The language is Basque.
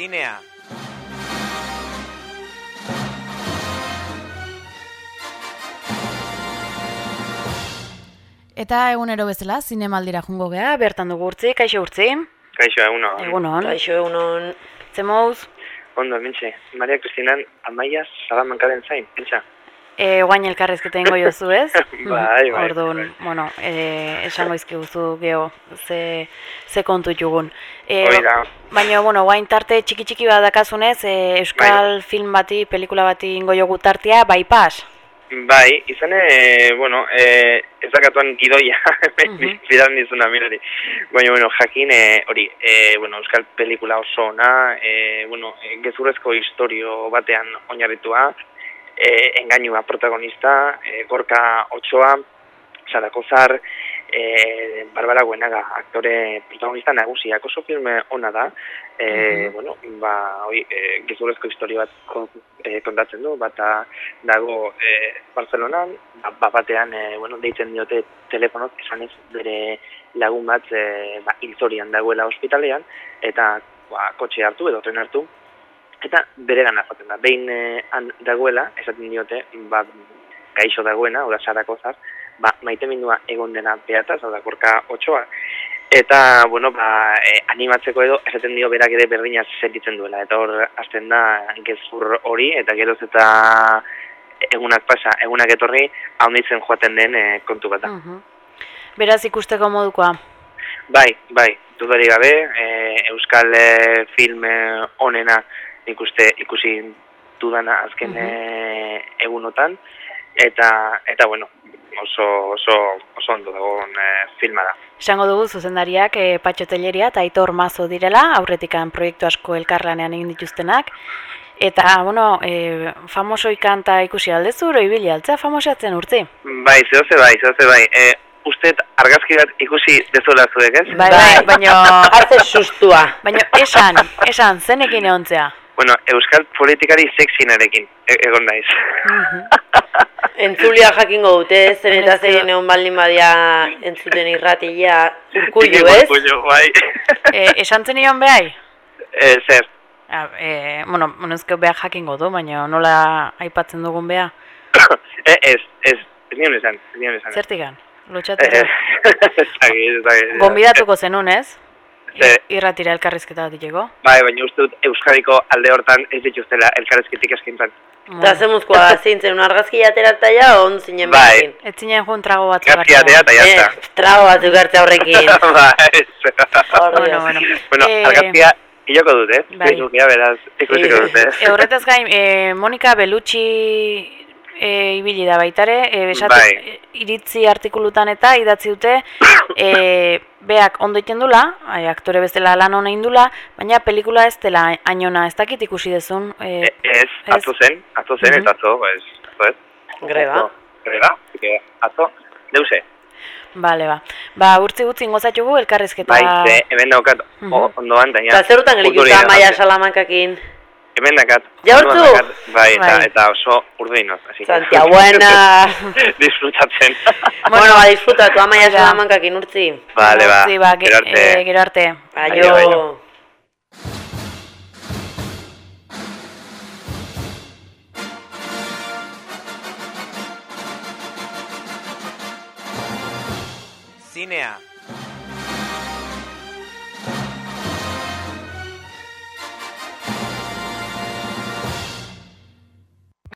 Zinea. Eta egunero bezala, zinemaldira jungo gea, bertan dugu urtzi, kaixo urtzi. Kaixo, eguno. Egunon. Kaixo egunon. Zemouz, Ondo, mintxe. Maria Kristinan, amaia salamankaren zain, pentsa. E, guain elkarrezketa ingo jozu ez? Bai, bai, Orduan, bai. bueno, e, esango izkiguzu geho, ze, ze kontu jugun. E, da. Baina, bueno, guain tarte txiki txiki bat dakazunez, e, Euskal film bati, pelikula bati ingo jogu tartea, bai pas. Bai, izan, e, bueno, e, ez dakatuan gidoia, Mhm. bidan nizuna, mirari. Baina, bueno, jakin, e, hori, e, bueno, euskal pelikula oso ona, e, bueno, gezurrezko historio batean oinarritua, e, engainua protagonista, e, Gorka Otsoa, Sara Kozar, e, Barbara Guenaga, aktore protagonista nagusiak. Oso filme ona da, e, bueno, ba, hoi, e, gezurrezko historio bat kon, kontatzen du, bata dago e, Barcelonan, ba, ba, batean, e, bueno, deitzen diote telefonoz, esan ez bere lagun bat e, ba, hilzorian dagoela ospitalean, eta ba, kotxe hartu edo tren hartu, eta bere gana joaten da. Behin e, han dagoela, esaten diote, ba, gaixo dagoena, oda sarako zar, ba, maite mindua egon dena behataz, oda gorka otxoa, Eta, bueno, ba, e, animatzeko edo, esaten dio berak ere berdina sentitzen duela. Eta hor, hasten da, gezur hori, eta geroz eta egunak pasa, egunak etorri, haunditzen joaten den e, kontu bat da. Mhm. Beraz ikusteko modukoa. Bai, bai, dudari gabe, e, Euskal e, film e, onena nik uste ikusi dudana azken e, egunotan, eta, eta bueno, oso, oso, oso ondo dagoen e, filma da. Esango dugu zuzendariak e, Patxo Telleria eta Aitor Mazo direla, aurretikan proiektu asko elkarlanean egin dituztenak. Eta, bueno, e, famosoi kanta ikusi aldezu, ibili altzea famosatzen urtzi. Bai, zehoze bai, zehoze bai. E, ustet argazki bat ikusi dezuela zuek, ez? Bai, bai, baino, Haze sustua. baino esan, esan, zenekin egontzea. Bueno, euskal politikari sexinarekin e egon naiz. Entzulia jakingo dute, zen eta zein egon baldin badia entzuten irratia urkullu, ez? Urkullu, bai. E, esan zenion behai? e, zer, A, e, bueno, monezko behar jakingo du, baina nola aipatzen dugun beha. e, ez, ez, ez nion esan, ez nion esan. Zertikan, Eh, lotxatera. Ez dakit, ez dakit. Gonbidatuko zenun, ez? Ze, Irratira elkarrizketa bat diteko. bai, baina uste dut Euskadiko alde hortan ez dituztela elkarrezketik eskintzen. Eta zemuzkoa da zintzen, un argazki aterata ja, on zinen Bai. behin. Ez zinen jun trago bat Gazkiatea eta jazta. Eh, trago bat ugartze horrekin. bai, Bueno, bueno. bueno, Eh, argazkia hiloko dut, eh? bai. Beraz, ikusiko Sí. dute. E, horretaz gain, e, Monika Belutxi e, ibili da baitare, e, esatu, Bai. e, iritzi artikulutan eta idatzi dute, e, beak ondo iten dula, ai, aktore bezala lan hona indula, baina pelikula ez dela ainona, ez dakit ikusi dezun. E, E, ez, Ez. atzo zen, atzo zen, Mhm. eta atzo, pues, atzo ez. Greba. Greba, que atzo, deuse. Bale, ba. Ba, urtzi gutzi ingozatugu elkarrizketa... Bai, ze, hemen daukat, Mhm. o, ondoan, da, Eta zerutan gelikuta amaia salamankakin. Hemen dakat. Ja, ondoan hortzu? dakat, Bai, eta, Bai. eta oso urduinoz, así que... Santia buena. Disfrutatzen. Bueno, ba, disfrutatu amaia Ja. salamankakin urtzi. Vale, ba, Urtzi, ba, ge- gero arte. e, gero arte. Aio, aio. Aio. Zinea.